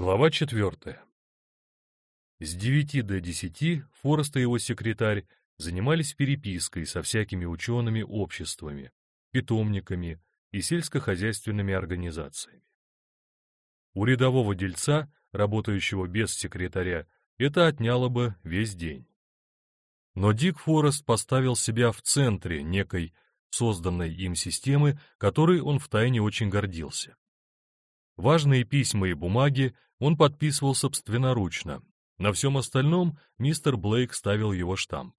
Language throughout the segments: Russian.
Глава четвертая. С девяти до десяти Форест и его секретарь занимались перепиской со всякими учеными обществами, питомниками и сельскохозяйственными организациями. У рядового дельца, работающего без секретаря, это отняло бы весь день. Но Дик Форест поставил себя в центре некой созданной им системы, которой он втайне очень гордился. Важные письма и бумаги он подписывал собственноручно. На всем остальном мистер Блейк ставил его штамп.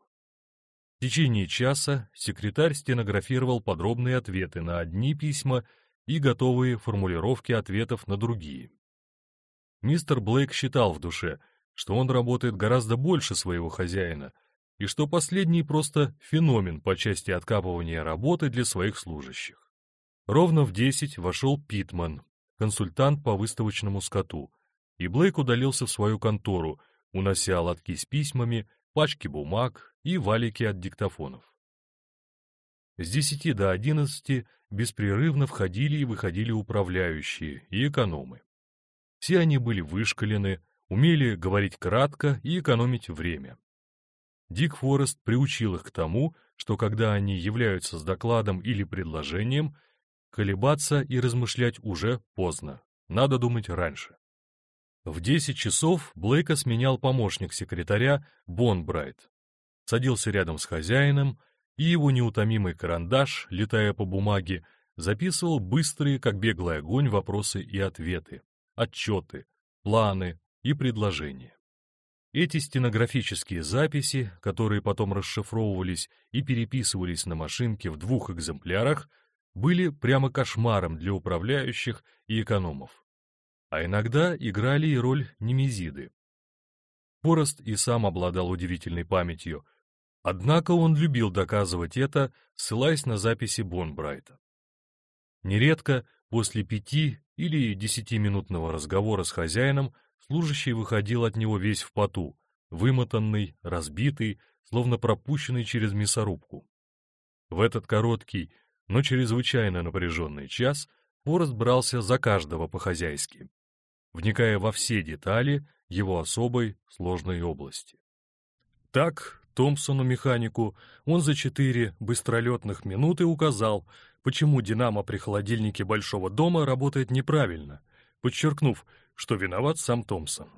В течение часа секретарь стенографировал подробные ответы на одни письма и готовые формулировки ответов на другие. Мистер Блейк считал в душе, что он работает гораздо больше своего хозяина, и что последний просто феномен по части откапывания работы для своих служащих. Ровно в десять вошел Питман, консультант по выставочному скоту, и Блейк удалился в свою контору, унося лотки с письмами, пачки бумаг и валики от диктофонов. С десяти до одиннадцати беспрерывно входили и выходили управляющие и экономы. Все они были вышкалены, умели говорить кратко и экономить время. Дик Форест приучил их к тому, что когда они являются с докладом или предложением, Колебаться и размышлять уже поздно. Надо думать раньше. В 10 часов Блейка сменял помощник секретаря Бон Брайт. Садился рядом с хозяином, и его неутомимый карандаш, летая по бумаге, записывал быстрые, как беглый огонь, вопросы и ответы, отчеты, планы и предложения. Эти стенографические записи, которые потом расшифровывались и переписывались на машинке в двух экземплярах, были прямо кошмаром для управляющих и экономов. А иногда играли и роль немезиды. Форест и сам обладал удивительной памятью, однако он любил доказывать это, ссылаясь на записи Бонбрайта. Нередко после пяти или десятиминутного разговора с хозяином служащий выходил от него весь в поту, вымотанный, разбитый, словно пропущенный через мясорубку. В этот короткий, но чрезвычайно напряженный час Форест брался за каждого по-хозяйски, вникая во все детали его особой сложной области. Так, Томпсону-механику он за четыре быстролетных минуты указал, почему «Динамо» при холодильнике Большого дома работает неправильно, подчеркнув, что виноват сам Томпсон.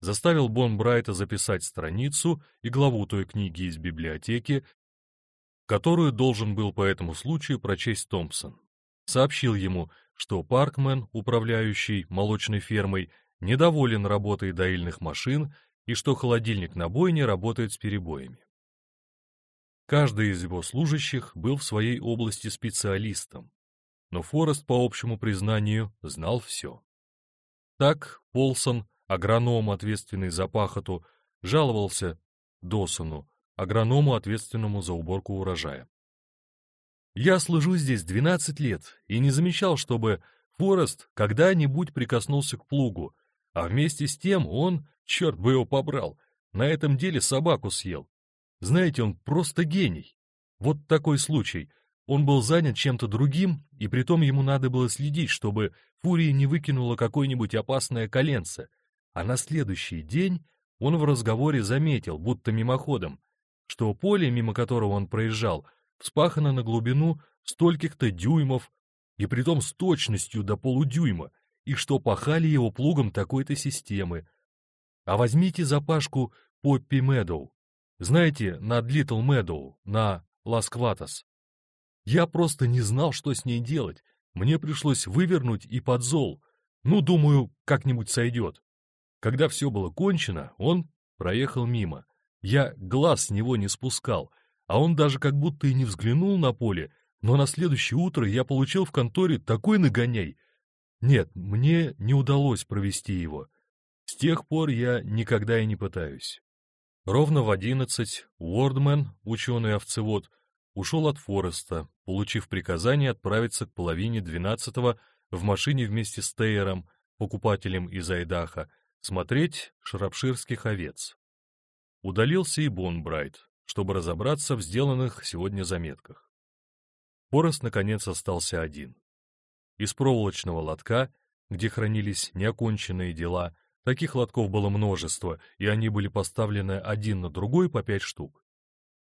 Заставил Бон Брайта записать страницу и главу той книги из библиотеки, которую должен был по этому случаю прочесть Томпсон. Сообщил ему, что Паркмен, управляющий молочной фермой, недоволен работой доильных машин и что холодильник на бойне работает с перебоями. Каждый из его служащих был в своей области специалистом, но Форест, по общему признанию, знал все. Так Полсон, агроном, ответственный за пахоту, жаловался Досону, агроному, ответственному за уборку урожая. Я служу здесь 12 лет и не замечал, чтобы Форест когда-нибудь прикоснулся к плугу, а вместе с тем он, черт бы его побрал, на этом деле собаку съел. Знаете, он просто гений. Вот такой случай. Он был занят чем-то другим, и притом ему надо было следить, чтобы Фурия не выкинула какое-нибудь опасное коленце. А на следующий день он в разговоре заметил, будто мимоходом, что поле, мимо которого он проезжал, вспахано на глубину стольких-то дюймов, и притом с точностью до полудюйма, и что пахали его плугом такой-то системы. А возьмите запашку Поппи Медоу. Знаете, над Литл Медоу, на Ласкватас. Я просто не знал, что с ней делать. Мне пришлось вывернуть и под зол. Ну, думаю, как-нибудь сойдет. Когда все было кончено, он проехал мимо. Я глаз с него не спускал, а он даже как будто и не взглянул на поле, но на следующее утро я получил в конторе такой нагоняй. Нет, мне не удалось провести его. С тех пор я никогда и не пытаюсь. Ровно в одиннадцать Уордмен, ученый-овцевод, ушел от Фореста, получив приказание отправиться к половине двенадцатого в машине вместе с Тейером, покупателем из Айдаха, смотреть шрапширских овец. Удалился и Бонбрайт, чтобы разобраться в сделанных сегодня заметках. Форест, наконец, остался один. Из проволочного лотка где хранились неоконченные дела, таких лотков было множество, и они были поставлены один на другой по пять штук.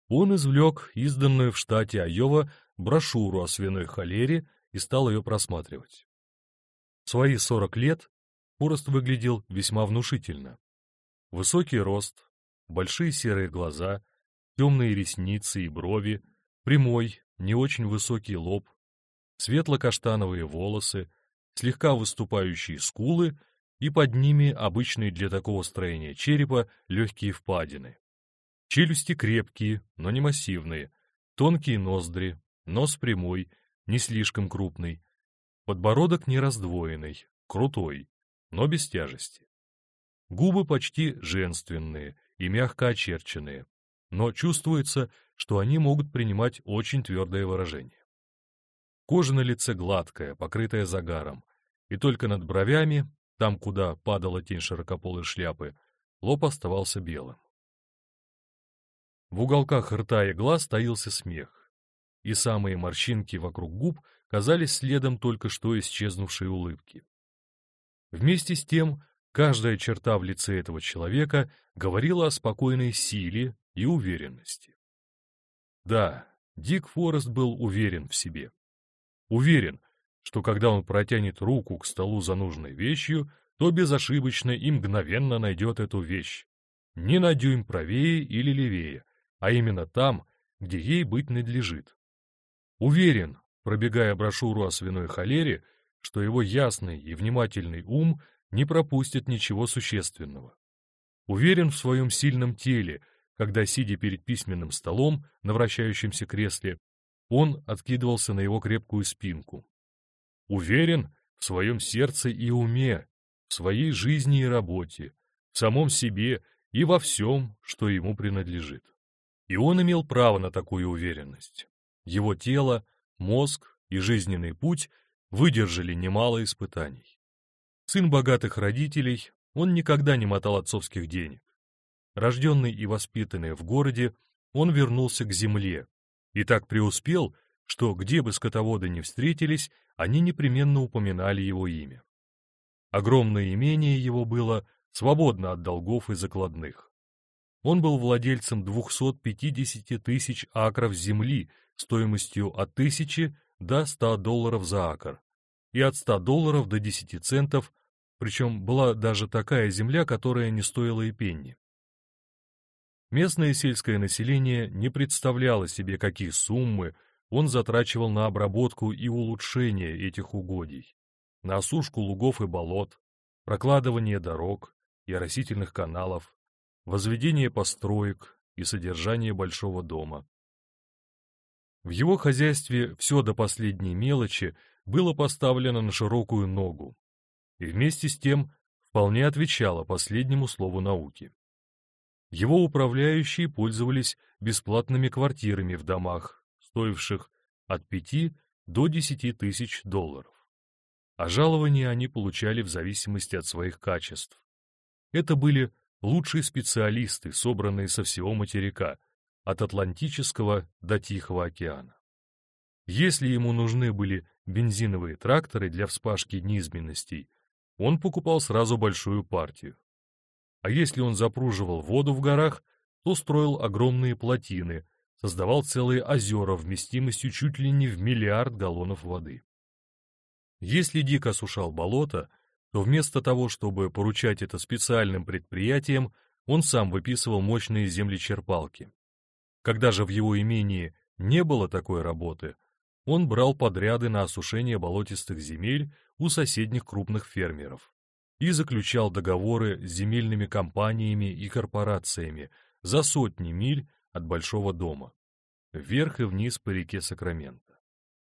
Он извлек изданную в штате Айова брошюру о свиной холере и стал ее просматривать. В свои сорок лет Форест выглядел весьма внушительно. Высокий рост, большие серые глаза, темные ресницы и брови, прямой, не очень высокий лоб, светло-каштановые волосы, слегка выступающие скулы и под ними обычные для такого строения черепа легкие впадины. Челюсти крепкие, но не массивные, тонкие ноздри, нос прямой, не слишком крупный, подбородок не раздвоенный, крутой, но без тяжести. Губы почти женственные и мягко очерченные, но чувствуется, что они могут принимать очень твердое выражение. Кожа на лице гладкая, покрытая загаром, и только над бровями, там, куда падала тень широкополой шляпы, лоб оставался белым. В уголках рта и глаз таился смех, и самые морщинки вокруг губ казались следом только что исчезнувшей улыбки. Вместе с тем, каждая черта в лице этого человека говорила о спокойной силе и уверенности. Да, Дик Форест был уверен в себе. Уверен, что когда он протянет руку к столу за нужной вещью, то безошибочно и мгновенно найдет эту вещь. Не на дюйм правее или левее, а именно там, где ей быть надлежит. Уверен, пробегая брошюру о свиной холере, что его ясный и внимательный ум не пропустит ничего существенного. Уверен в своем сильном теле, когда, сидя перед письменным столом на вращающемся кресле, он откидывался на его крепкую спинку. Уверен в своем сердце и уме, в своей жизни и работе, в самом себе и во всем, что ему принадлежит. И он имел право на такую уверенность. Его тело, мозг и жизненный путь выдержали немало испытаний. Сын богатых родителей, он никогда не мотал отцовских денег. Рожденный и воспитанный в городе, он вернулся к земле, и так преуспел, что где бы скотоводы ни встретились, они непременно упоминали его имя. Огромное имение его было свободно от долгов и закладных. Он был владельцем 250 тысяч акров земли стоимостью от 1000 до 100 долларов за акр и от 100 долларов до 10 центов, причем была даже такая земля, которая не стоила и пенни. Местное сельское население не представляло себе, какие суммы он затрачивал на обработку и улучшение этих угодий, на осушку лугов и болот, прокладывание дорог и оросительных каналов, возведение построек и содержание большого дома. В его хозяйстве все до последней мелочи было поставлено на широкую ногу, и вместе с тем вполне отвечало последнему слову науки. Его управляющие пользовались бесплатными квартирами в домах, стоивших от 5 до 10 тысяч долларов. А жалования они получали в зависимости от своих качеств. Это были лучшие специалисты, собранные со всего материка, от Атлантического до Тихого океана. Если ему нужны были бензиновые тракторы для вспашки низменностей, он покупал сразу большую партию а если он запруживал воду в горах, то строил огромные плотины, создавал целые озера вместимостью чуть ли не в миллиард галлонов воды. Если Дик осушал болото, то вместо того, чтобы поручать это специальным предприятиям, он сам выписывал мощные землечерпалки. Когда же в его имении не было такой работы, он брал подряды на осушение болотистых земель у соседних крупных фермеров и заключал договоры с земельными компаниями и корпорациями за сотни миль от Большого дома, вверх и вниз по реке Сакраменто.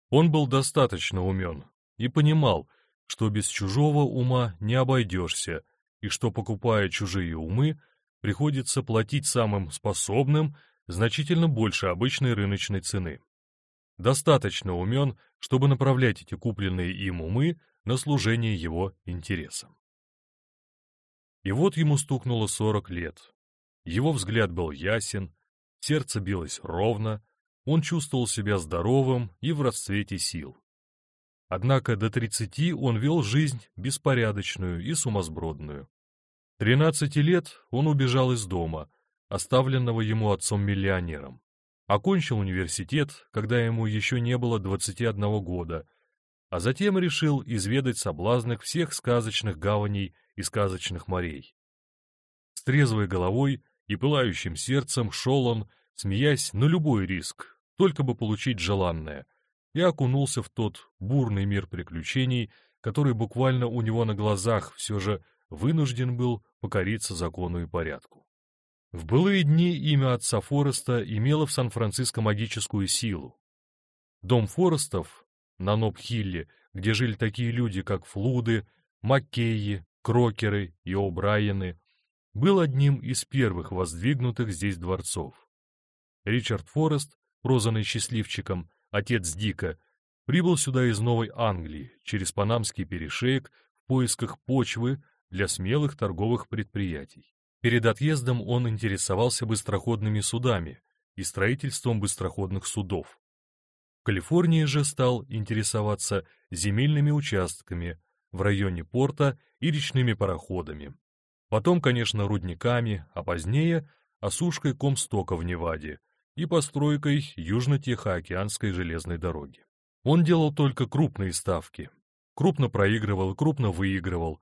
Он был достаточно умен и понимал, что без чужого ума не обойдешься, и что, покупая чужие умы, приходится платить самым способным значительно больше обычной рыночной цены. Достаточно умен, чтобы направлять эти купленные им умы на служение его интересам. И вот ему стукнуло сорок лет. Его взгляд был ясен, сердце билось ровно, он чувствовал себя здоровым и в расцвете сил. Однако до 30 он вел жизнь беспорядочную и сумасбродную. 13 лет он убежал из дома, оставленного ему отцом-миллионером. Окончил университет, когда ему еще не было 21 года, а затем решил изведать соблазны всех сказочных гаваней и сказочных морей. С трезвой головой и пылающим сердцем шел он, смеясь на любой риск, только бы получить желанное, и окунулся в тот бурный мир приключений, который буквально у него на глазах все же вынужден был покориться закону и порядку. В былые дни имя отца Фореста имело в Сан-Франциско магическую силу. Дом Форестов на Ноб-Хилле, где жили такие люди, как Флуды, Маккейи, Крокеры и О'Брайены, был одним из первых воздвигнутых здесь дворцов. Ричард Форест, прозванный счастливчиком, отец Дика, прибыл сюда из Новой Англии через Панамский перешеек в поисках почвы для смелых торговых предприятий. Перед отъездом он интересовался быстроходными судами и строительством быстроходных судов. В Калифорнии же стал интересоваться земельными участками в районе порта и речными пароходами. Потом, конечно, рудниками, а позднее осушкой Комстока в Неваде и постройкой Южно-Тихоокеанской железной дороги. Он делал только крупные ставки. Крупно проигрывал крупно выигрывал.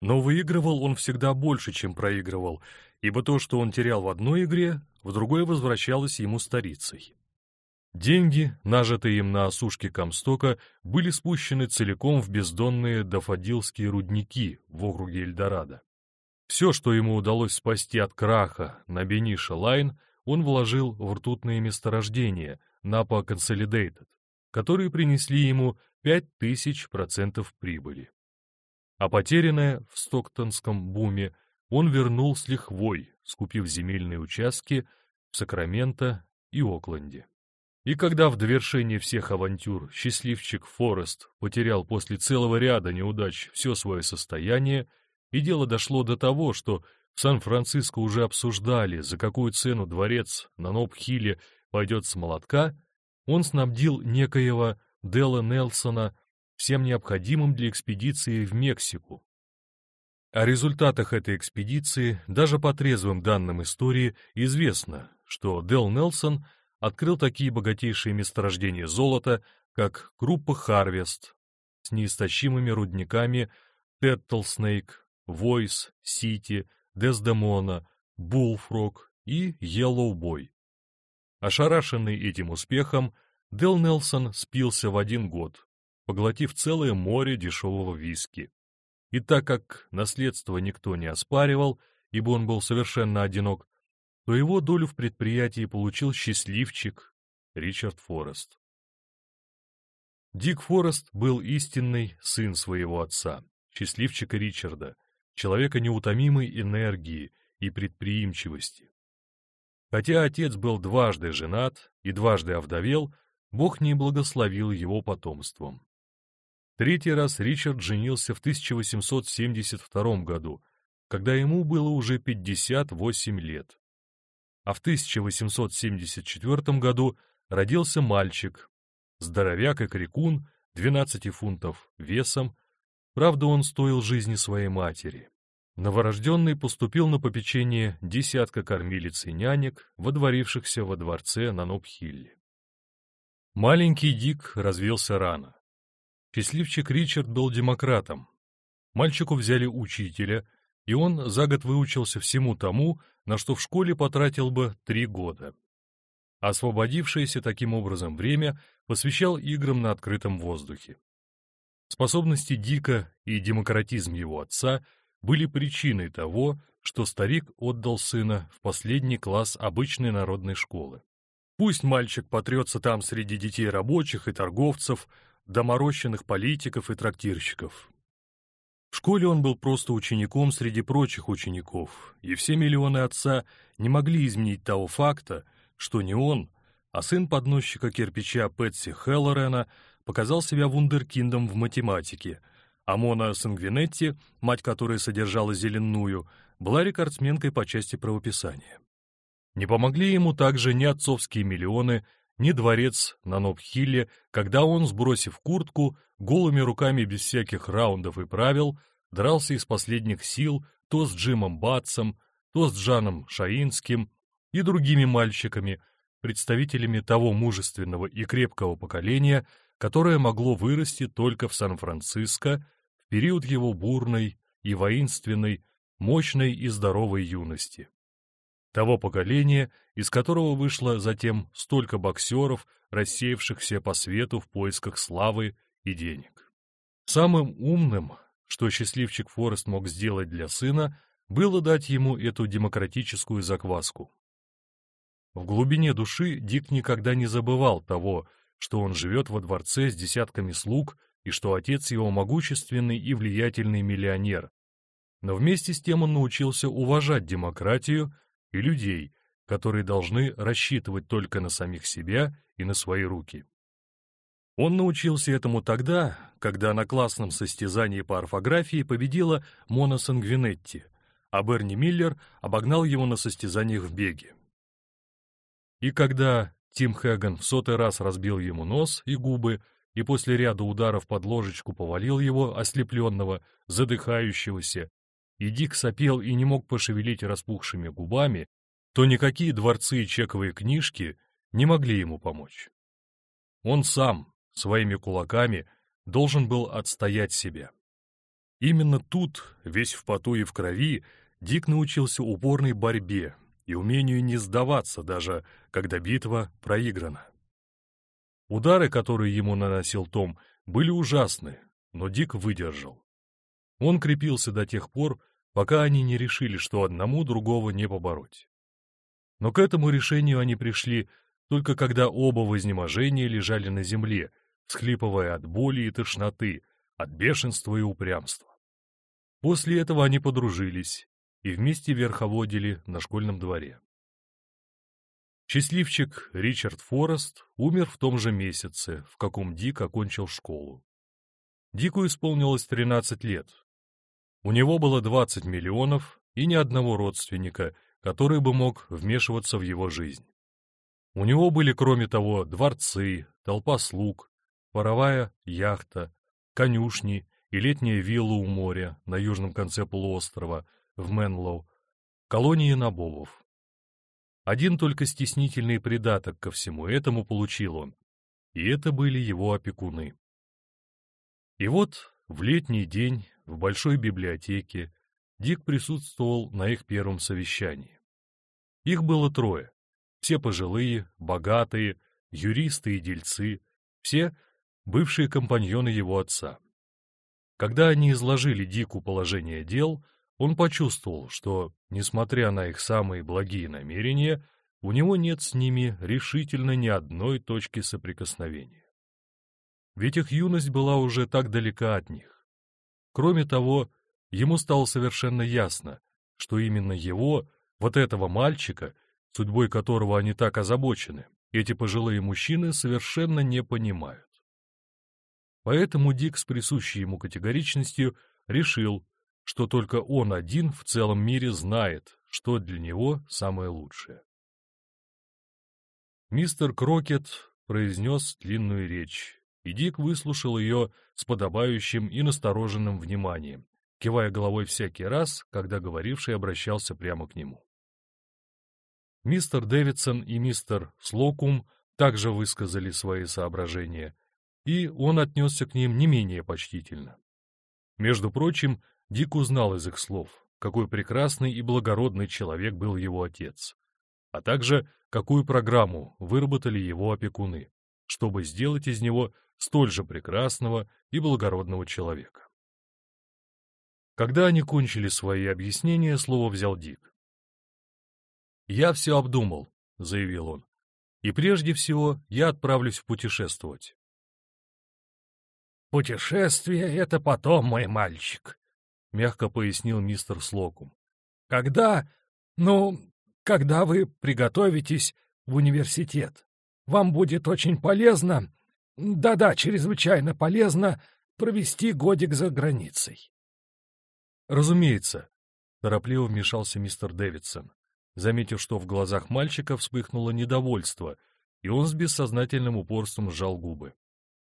Но выигрывал он всегда больше, чем проигрывал, ибо то, что он терял в одной игре, в другой возвращалось ему старицей. Деньги, нажитые им на осушке Комстока, были спущены целиком в бездонные дофадилские рудники в округе Эльдорадо. Все, что ему удалось спасти от краха на Бениша Лайн, он вложил в ртутные месторождения Napa Consolidated, которые принесли ему 5000% прибыли. А потерянное в Стоктонском буме он вернул с лихвой, скупив земельные участки в Сакраменто и Окленде. И когда в довершение всех авантюр счастливчик Форест потерял после целого ряда неудач все свое состояние, и дело дошло до того, что в Сан-Франциско уже обсуждали, за какую цену дворец на Ноб-Хилле пойдет с молотка, он снабдил некоего Делла Нелсона всем необходимым для экспедиции в Мексику. О результатах этой экспедиции, даже по трезвым данным истории, известно, что Дел Нелсон открыл такие богатейшие месторождения золота, как группа Харвест с неистощимыми рудниками Теттлснейк, Войс, Сити, Дездемона, Булфрог и Йеллоубой. Ошарашенный этим успехом, Дел Нелсон спился в один год, поглотив целое море дешевого виски. И так как наследство никто не оспаривал, ибо он был совершенно одинок, то его долю в предприятии получил счастливчик Ричард Форест. Дик Форест был истинный сын своего отца, счастливчика Ричарда, человека неутомимой энергии и предприимчивости. Хотя отец был дважды женат и дважды овдовел, Бог не благословил его потомством. Третий раз Ричард женился в 1872 году, когда ему было уже 58 лет. А в 1874 году родился мальчик, здоровяк и крикун, 12 фунтов весом, Правда, он стоил жизни своей матери. Новорожденный поступил на попечение десятка кормилиц и нянек, водворившихся во дворце на Нобхилле. Маленький Дик развился рано. Счастливчик Ричард был демократом. Мальчику взяли учителя, и он за год выучился всему тому, на что в школе потратил бы три года. Освободившееся таким образом время посвящал играм на открытом воздухе. Способности Дика и демократизм его отца были причиной того, что старик отдал сына в последний класс обычной народной школы. Пусть мальчик потрется там среди детей рабочих и торговцев, доморощенных политиков и трактирщиков. В школе он был просто учеником среди прочих учеников, и все миллионы отца не могли изменить того факта, что не он, а сын подносчика кирпича Пэтси Хеллорена показал себя вундеркиндом в математике, а Мона Сангвинетти, мать которой содержала зеленую, была рекордсменкой по части правописания. Не помогли ему также ни отцовские миллионы, ни дворец на Нобхилле, когда он, сбросив куртку, голыми руками без всяких раундов и правил, дрался из последних сил то с Джимом Батсом, то с Джаном Шаинским и другими мальчиками, представителями того мужественного и крепкого поколения, которое могло вырасти только в Сан-Франциско в период его бурной и воинственной, мощной и здоровой юности. Того поколения, из которого вышло затем столько боксеров, рассеявшихся по свету в поисках славы и денег. Самым умным, что счастливчик Форест мог сделать для сына, было дать ему эту демократическую закваску. В глубине души Дик никогда не забывал того, что он живет во дворце с десятками слуг и что отец его могущественный и влиятельный миллионер. Но вместе с тем он научился уважать демократию и людей, которые должны рассчитывать только на самих себя и на свои руки. Он научился этому тогда, когда на классном состязании по орфографии победила Мона Сангвинетти, а Берни Миллер обогнал его на состязаниях в беге. И когда Тим Хэган в сотый раз разбил ему нос и губы, и после ряда ударов под ложечку повалил его, ослепленного, задыхающегося, и Дик сопел и не мог пошевелить распухшими губами, то никакие дворцы и чековые книжки не могли ему помочь. Он сам, своими кулаками, должен был отстоять себя. Именно тут, весь в поту и в крови, Дик научился упорной борьбе и умению не сдаваться, даже когда битва проиграна. Удары, которые ему наносил Том, были ужасны, но Дик выдержал. Он крепился до тех пор, пока они не решили, что одному другого не побороть. Но к этому решению они пришли только когда оба в изнеможении лежали на земле, схлипывая от боли и тошноты, от бешенства и упрямства. После этого они подружились и вместе верховодили на школьном дворе. Счастливчик Ричард Форест умер в том же месяце, в каком Дик окончил школу. Дику исполнилось 13 лет, у него было 20 миллионов и ни одного родственника, который бы мог вмешиваться в его жизнь. У него были, кроме того, дворцы, толпа слуг, паровая яхта, конюшни и летняя вилла у моря на южном конце полуострова, в Менлоу, колонии набовов. Один только стеснительный придаток ко всему этому получил он, и это были его опекуны. И вот в летний день в большой библиотеке Дик присутствовал на их первом совещании. Их было трое, все пожилые, богатые, юристы и дельцы, все бывшие компаньоны его отца. Когда они изложили Дику положение дел, он почувствовал, что, несмотря на их самые благие намерения, у него нет с ними решительно ни одной точки соприкосновения. Ведь их юность была уже так далека от них. Кроме того, ему стало совершенно ясно, что именно его, вот этого мальчика, судьбой которого они так озабочены, эти пожилые мужчины совершенно не понимают. Поэтому Дик с присущей ему категоричностью решил, что только он один в целом мире знает, что для него самое лучшее. Мистер Крокет произнес длинную речь, и Дик выслушал ее с подобающим и настороженным вниманием, кивая головой всякий раз, когда говоривший обращался прямо к нему. Мистер Дэвидсон и мистер Слокум также высказали свои соображения, и он отнесся к ним не менее почтительно. Между прочим, Дик узнал из их слов, какой прекрасный и благородный человек был его отец, а также какую программу выработали его опекуны, чтобы сделать из него столь же прекрасного и благородного человека. Когда они кончили свои объяснения, слово взял Дик. «Я все обдумал», — заявил он, — «и прежде всего я отправлюсь путешествовать». «Путешествие — это потом, мой мальчик», — мягко пояснил мистер Слокум. «Когда, ну, когда вы приготовитесь в университет, вам будет очень полезно да-да, чрезвычайно полезно провести годик за границей. Разумеется, торопливо вмешался мистер Дэвидсон, заметив, что в глазах мальчика вспыхнуло недовольство, и он с бессознательным упорством сжал губы.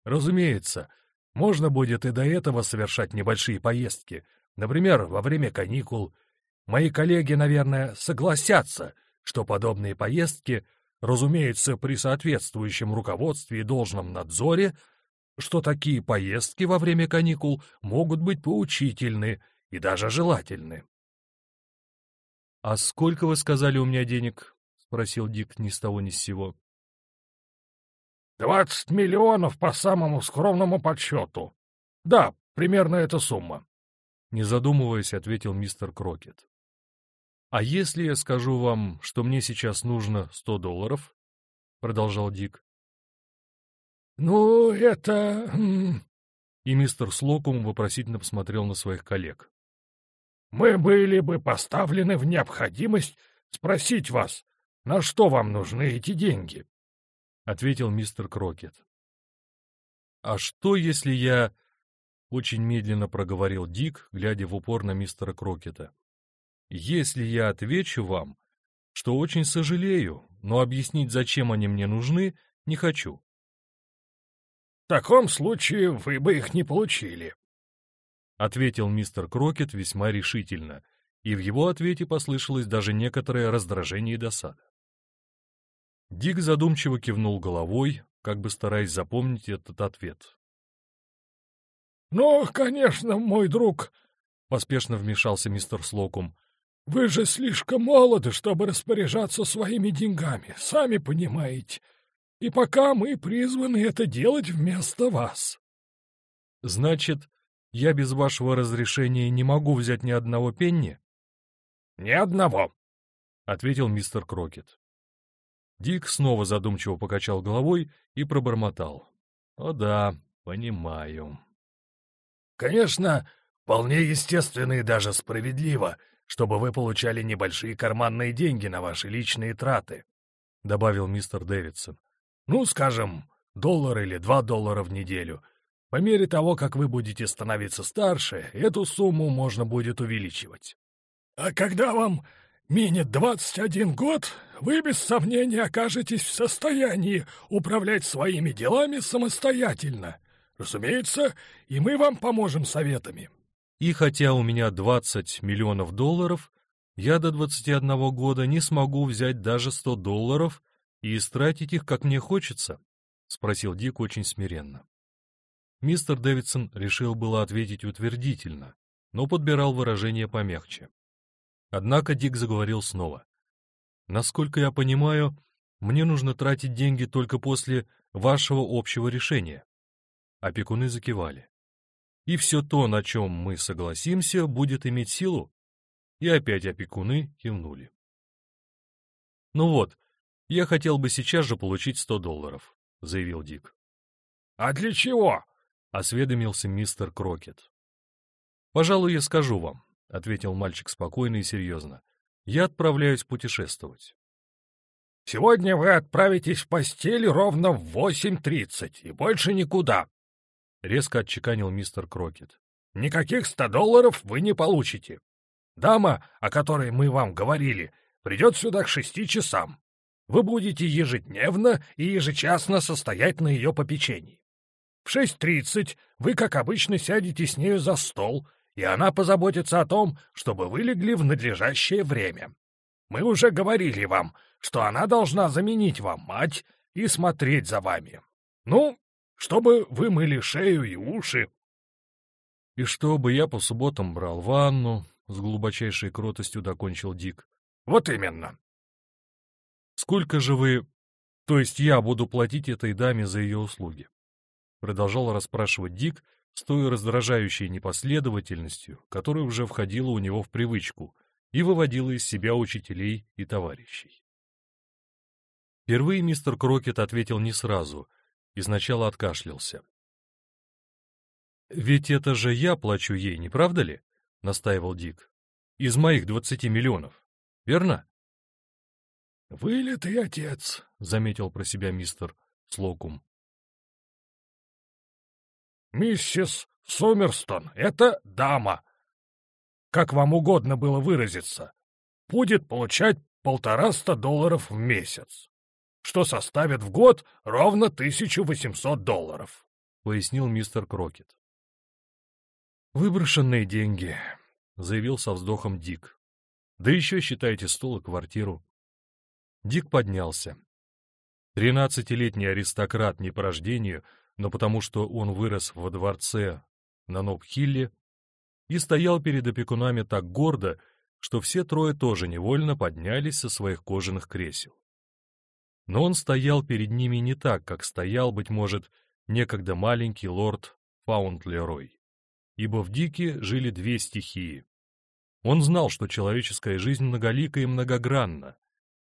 Разумеется, можно будет и до этого совершать небольшие поездки, например, во время каникул. Мои коллеги, наверное, согласятся, что подобные поездки, разумеется, при соответствующем руководстве и должном надзоре, что такие поездки во время каникул могут быть поучительны и даже желательны. — А сколько вы сказали у меня денег? — спросил Дик ни с того ни с сего. — Двадцать миллионов по самому скромному подсчету. Да, примерно эта сумма. Не задумываясь, ответил мистер Крокет. — А если я скажу вам, что мне сейчас нужно сто долларов? — продолжал Дик. — Ну, это... И мистер Слокум вопросительно посмотрел на своих коллег мы были бы поставлены в необходимость спросить вас, на что вам нужны эти деньги? — ответил мистер Крокет. — А что, если я... — очень медленно проговорил Дик, глядя в упор на мистера Крокета. — Если я отвечу вам, что очень сожалею, но объяснить, зачем они мне нужны, не хочу. — В таком случае вы бы их не получили, — ответил мистер Крокет весьма решительно, и в его ответе послышалось даже некоторое раздражение и досада. Дик задумчиво кивнул головой, как бы стараясь запомнить этот ответ. «Ну, конечно, мой друг», — поспешно вмешался мистер Слокум, — «вы же слишком молоды, чтобы распоряжаться своими деньгами, сами понимаете, и пока мы призваны это делать вместо вас». «Значит, я без вашего разрешения не могу взять ни одного пенни? — Ни одного, — ответил мистер Крокет. Дик снова задумчиво покачал головой и пробормотал. — О да, понимаю. — Конечно, вполне естественно и даже справедливо, чтобы вы получали небольшие карманные деньги на ваши личные траты, — добавил мистер Дэвидсон. — Ну, скажем, доллар или два доллара в неделю — по мере того, как вы будете становиться старше, эту сумму можно будет увеличивать. А когда вам минет 21 год, вы без сомнения окажетесь в состоянии управлять своими делами самостоятельно. Разумеется, и мы вам поможем советами. И хотя у меня 20 миллионов долларов, я до 21 года не смогу взять даже 100 долларов и истратить их, как мне хочется, — спросил Дик очень смиренно. Мистер Дэвидсон решил было ответить утвердительно, но подбирал выражение помягче. Однако Дик заговорил снова. «Насколько я понимаю, мне нужно тратить деньги только после вашего общего решения». Опекуны закивали. «И все то, на чем мы согласимся, будет иметь силу?» И опять опекуны кивнули. «Ну вот, я хотел бы сейчас же получить сто долларов», — заявил Дик. «А для чего?» — осведомился мистер Крокет. «Пожалуй, я скажу вам», — ответил мальчик спокойно и серьезно. «Я отправляюсь путешествовать». «Сегодня вы отправитесь в постель ровно в восемь тридцать и больше никуда», — резко отчеканил мистер Крокет. «Никаких ста долларов вы не получите. Дама, о которой мы вам говорили, придет сюда к шести часам. Вы будете ежедневно и ежечасно состоять на ее попечении. В шесть тридцать вы, как обычно, сядете с нею за стол, и она позаботится о том, чтобы вы легли в надлежащее время. Мы уже говорили вам, что она должна заменить вам мать и смотреть за вами. Ну, чтобы вы мыли шею и уши. — И чтобы я по субботам брал ванну, — с глубочайшей кротостью докончил Дик. — Вот именно. — Сколько же вы... То есть я буду платить этой даме за ее услуги? Продолжал расспрашивать Дик с той раздражающей непоследовательностью, которая уже входила у него в привычку и выводила из себя учителей и товарищей. Впервые мистер Крокет ответил не сразу и сначала откашлялся. «Ведь это же я плачу ей, не правда ли?» — настаивал Дик. «Из моих двадцати миллионов. Верно?» «Вылитый отец», — заметил про себя мистер Слокум. Миссис Сомерстон — это дама. Как вам угодно было выразиться. Будет получать полтораста долларов в месяц. Что составит в год ровно 1800 долларов», — пояснил мистер Крокет. «Выброшенные деньги», — заявил со вздохом Дик. «Да еще считайте стол и квартиру». Дик поднялся. Тринадцатилетний аристократ не по рождению, но потому что он вырос во дворце на Ноб-Хилле и стоял перед опекунами так гордо, что все трое тоже невольно поднялись со своих кожаных кресел. Но он стоял перед ними не так, как стоял, быть может, некогда маленький лорд Фаунтлерой, ибо в Дике жили две стихии. Он знал, что человеческая жизнь многолика и многогранна.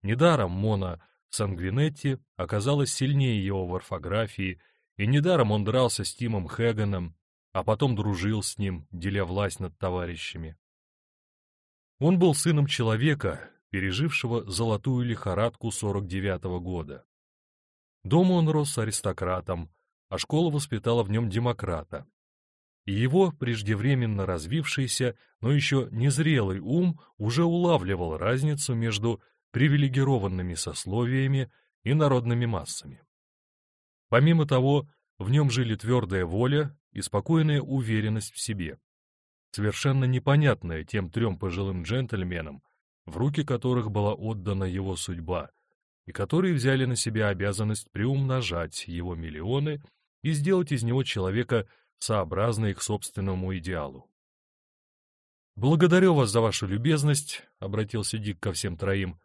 Недаром Мона Сангвинетти оказалась сильнее его в орфографии, и недаром он дрался с Тимом Хэганом, а потом дружил с ним, деля власть над товарищами. Он был сыном человека, пережившего золотую лихорадку 49-го года. Дома он рос аристократом, а школа воспитала в нем демократа. И его преждевременно развившийся, но еще незрелый ум уже улавливал разницу между привилегированными сословиями и народными массами. Помимо того, в нем жили твердая воля и спокойная уверенность в себе, совершенно непонятная тем трем пожилым джентльменам, в руки которых была отдана его судьба, и которые взяли на себя обязанность приумножать его миллионы и сделать из него человека сообразно их собственному идеалу. «Благодарю вас за вашу любезность», — обратился Дик ко всем троим,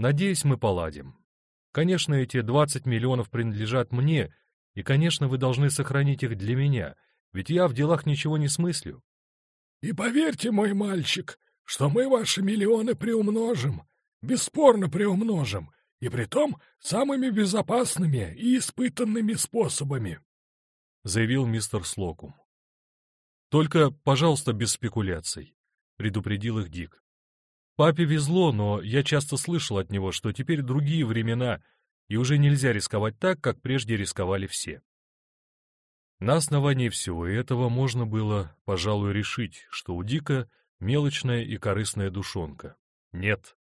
Надеюсь, мы поладим. Конечно, эти 20 миллионов принадлежат мне, и, конечно, вы должны сохранить их для меня, ведь я в делах ничего не смыслю. И поверьте, мой мальчик, что мы ваши миллионы приумножим, бесспорно приумножим, и притом самыми безопасными и испытанными способами, — заявил мистер Слокум. — Только, пожалуйста, без спекуляций, — предупредил их Дик. Папе везло, но я часто слышал от него, что теперь другие времена, и уже нельзя рисковать так, как прежде рисковали все. На основании всего этого можно было, пожалуй, решить, что у Дика мелочная и корыстная душонка. Нет.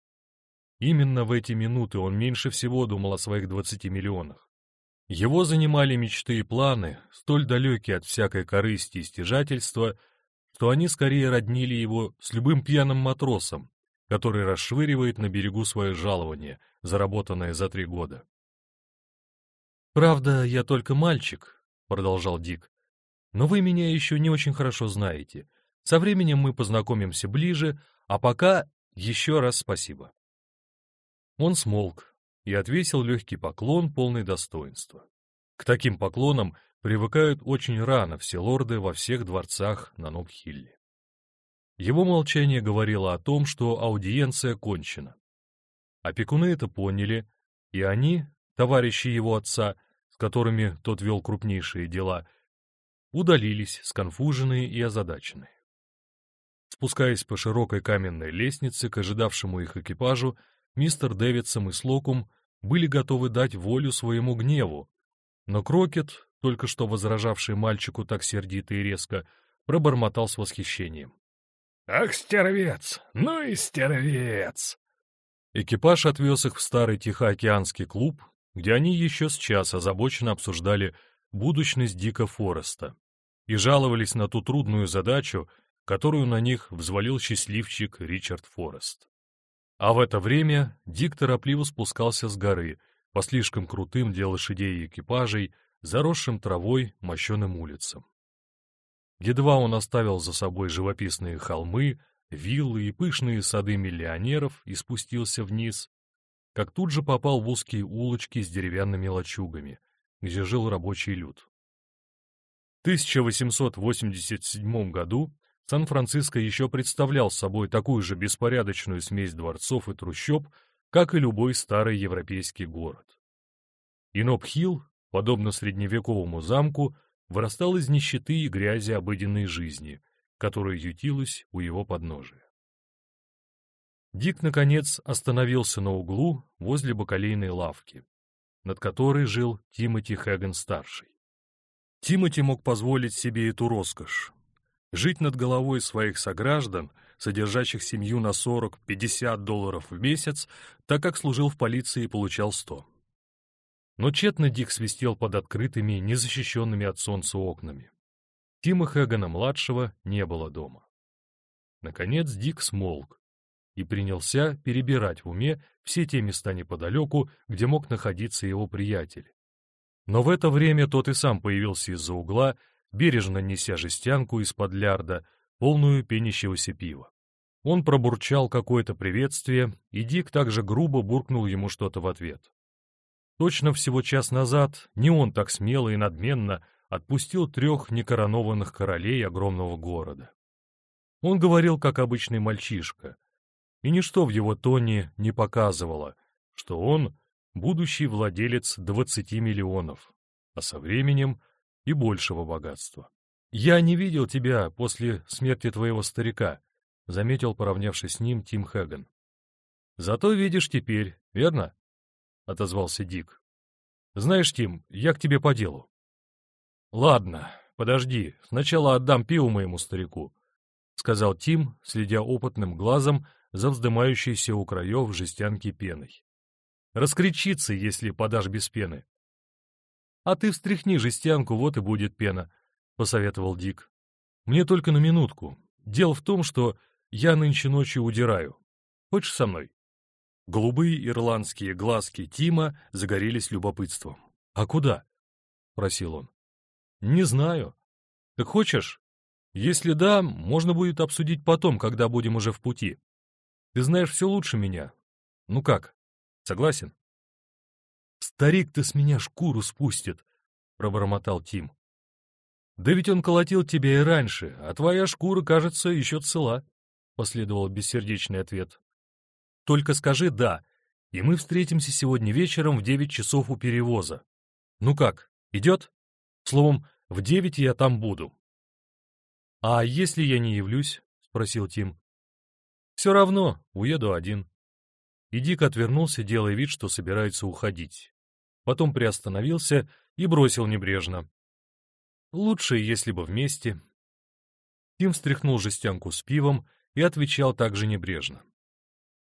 Именно в эти минуты он меньше всего думал о своих 20 миллионах. Его занимали мечты и планы, столь далекие от всякой корысти и стяжательства, что они скорее роднили его с любым пьяным матросом, который расшвыривает на берегу свое жалование, заработанное за три года. «Правда, я только мальчик», — продолжал Дик, — «но вы меня еще не очень хорошо знаете. Со временем мы познакомимся ближе, а пока еще раз спасибо». Он смолк и отвесил легкий поклон, полный достоинства. К таким поклонам привыкают очень рано все лорды во всех дворцах на Нокхилле. Его молчание говорило о том, что аудиенция кончена. Опекуны это поняли, и они, товарищи его отца, с которыми тот вел крупнейшие дела, удалились, сконфуженные и озадаченные. Спускаясь по широкой каменной лестнице к ожидавшему их экипажу, мистер Дэвидсон и Слокум были готовы дать волю своему гневу, но Крокет, только что возражавший мальчику так сердито и резко, пробормотал с восхищением. «Ах, стервец! Ну и стервец!» Экипаж отвез их в старый Тихоокеанский клуб, где они еще с час озабоченно обсуждали будущность Дика Фореста и жаловались на ту трудную задачу, которую на них взвалил счастливчик Ричард Форест. А в это время Дик торопливо спускался с горы по слишком крутым для лошадей и экипажей, заросшим травой мощеным улицам. Едва он оставил за собой живописные холмы, виллы и пышные сады миллионеров и спустился вниз, как тут же попал в узкие улочки с деревянными лачугами, где жил рабочий люд. В 1887 году Сан-Франциско еще представлял собой такую же беспорядочную смесь дворцов и трущоб, как и любой старый европейский город. Иноп-Хилл, подобно средневековому замку, вырастал из нищеты и грязи обыденной жизни, которая ютилась у его подножия. Дик, наконец, остановился на углу возле бакалейной лавки, над которой жил Тимоти Хэгген-старший. Тимоти мог позволить себе эту роскошь — жить над головой своих сограждан, содержащих семью на 40-50 долларов в месяц, так как служил в полиции и получал 100. Но тщетно Дик свистел под открытыми, незащищенными от солнца окнами. Тима Хэгана-младшего не было дома. Наконец Дик смолк и принялся перебирать в уме все те места неподалеку, где мог находиться его приятель. Но в это время тот и сам появился из-за угла, бережно неся жестянку из-под лярда, полную пенящегося пива. Он пробурчал какое-то приветствие, и Дик также грубо буркнул ему что-то в ответ. Точно всего час назад не он так смело и надменно отпустил трех некоронованных королей огромного города. Он говорил, как обычный мальчишка, и ничто в его тоне не показывало, что он — будущий владелец двадцати миллионов, а со временем и большего богатства. «Я не видел тебя после смерти твоего старика», — заметил, поравнявшись с ним, Тим Хэган. «Зато видишь теперь, верно?» — отозвался Дик. «Знаешь, Тим, я к тебе по делу». «Ладно, подожди, сначала отдам пиво моему старику», — сказал Тим, следя опытным глазом за вздымающейся у краев жестянки пеной. «Раскричится, если подашь без пены». «А ты встряхни жестянку, вот и будет пена», посоветовал Дик. «Мне только на минутку. Дело в том, что я нынче ночью удираю. Хочешь со мной?» Голубые ирландские глазки Тима загорелись любопытством. «А куда?» — просил он. «Не знаю. Так хочешь? Если да, можно будет обсудить потом, когда будем уже в пути. Ты знаешь все лучше меня. Ну как, согласен?» «Старик-то с меня шкуру спустит», — пробормотал Тим. «Да ведь он колотил тебя и раньше, а твоя шкура, кажется, еще цела», — последовал бессердечный ответ. «Только скажи «да», и мы встретимся сегодня вечером в девять часов у перевоза. Ну как, идет? Словом, в девять я там буду». «А если я не явлюсь?» — спросил Тим. «Все равно, уеду один». И Дик отвернулся, делая вид, что собирается уходить. Потом приостановился и бросил небрежно. Лучше, если бы вместе. Тим встряхнул жестянку с пивом и отвечал также небрежно.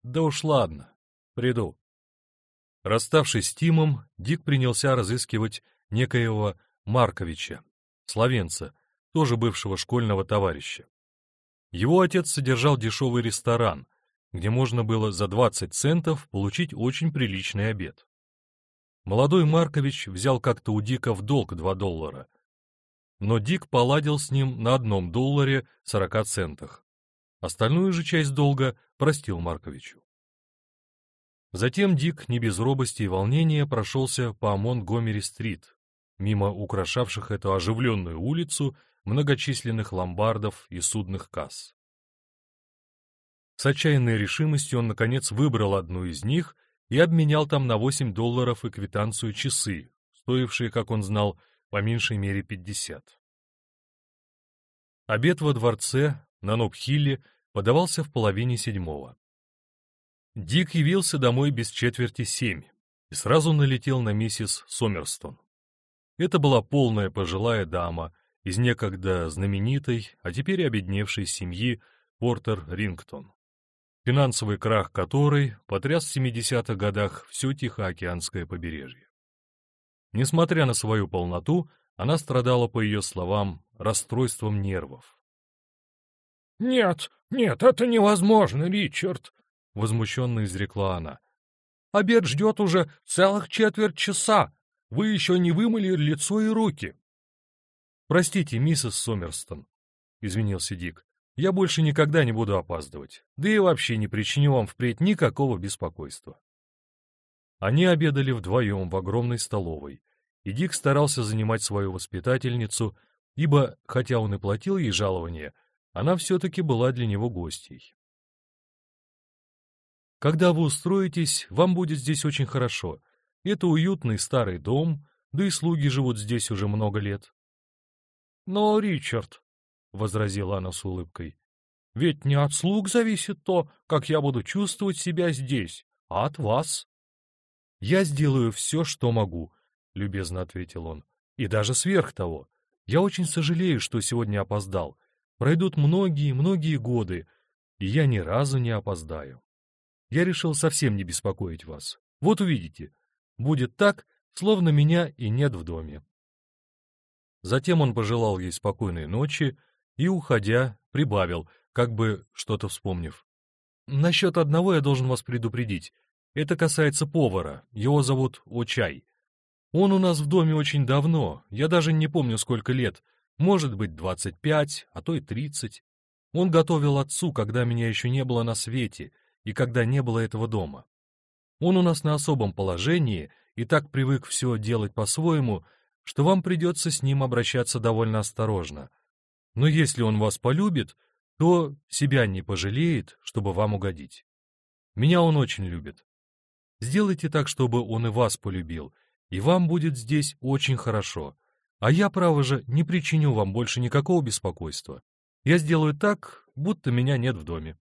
Да уж ладно, приду. Расставшись с Тимом, Дик принялся разыскивать некоего Марковича, словенца, тоже бывшего школьного товарища. Его отец содержал дешевый ресторан, где можно было за 20 центов получить очень приличный обед. Молодой Маркович взял как-то у Дика в долг 2 доллара, но Дик поладил с ним на одном долларе 40 центах. Остальную же часть долга простил Марковичу. Затем Дик не без робости и волнения прошелся по Монтгомери-стрит, мимо украшавших эту оживленную улицу многочисленных ломбардов и судных касс. С отчаянной решимостью он, наконец, выбрал одну из них и обменял там на 8 долларов и квитанцию часы, стоившие, как он знал, по меньшей мере пятьдесят. Обед во дворце на Нобхилле подавался в половине седьмого. Дик явился домой без четверти семь и сразу налетел на миссис Сомерстон. Это была полная пожилая дама из некогда знаменитой, а теперь обедневшей семьи Портер Рингтон, финансовый крах которой потряс в 70-х годах все Тихоокеанское побережье. Несмотря на свою полноту, она страдала, по ее словам, расстройством нервов. «Нет, нет, это невозможно, Ричард!» — возмущенно изрекла она. «Обед ждет уже целых четверть часа. Вы еще не вымыли лицо и руки». «Простите, миссис Сомерстон», — извинился Дик. «Я больше никогда не буду опаздывать, да и вообще не причиню вам впредь никакого беспокойства». Они обедали вдвоем в огромной столовой, и Дик старался занимать свою воспитательницу, ибо, хотя он и платил ей жалование, она все-таки была для него гостьей. Когда вы устроитесь, вам будет здесь очень хорошо. Это уютный старый дом, да и слуги живут здесь уже много лет. — Но, Ричард, — возразила она с улыбкой, — ведь не от слуг зависит то, как я буду чувствовать себя здесь, а от вас. «Я сделаю все, что могу», — любезно ответил он. «И даже сверх того. Я очень сожалею, что сегодня опоздал. Пройдут многие-многие годы, и я ни разу не опоздаю. Я решил совсем не беспокоить вас. Вот увидите. Будет так, словно меня и нет в доме. Затем он пожелал ей спокойной ночи и, уходя, прибавил, как бы что-то вспомнив. «Насчет одного я должен вас предупредить. Это касается повара, его зовут Очай. Он у нас в доме очень давно, я даже не помню сколько лет, может быть, двадцать пять, а то и тридцать. Он готовил отцу, когда меня еще не было на свете и когда не было этого дома. Он у нас на особом положении и так привык все делать по-своему, что вам придется с ним обращаться довольно осторожно. Но если он вас полюбит, то себя не пожалеет, чтобы вам угодить. Меня он очень любит. Сделайте так, чтобы он и вас полюбил, и вам будет здесь очень хорошо. А я, право же, не причиню вам больше никакого беспокойства. Я сделаю так, будто меня нет в доме.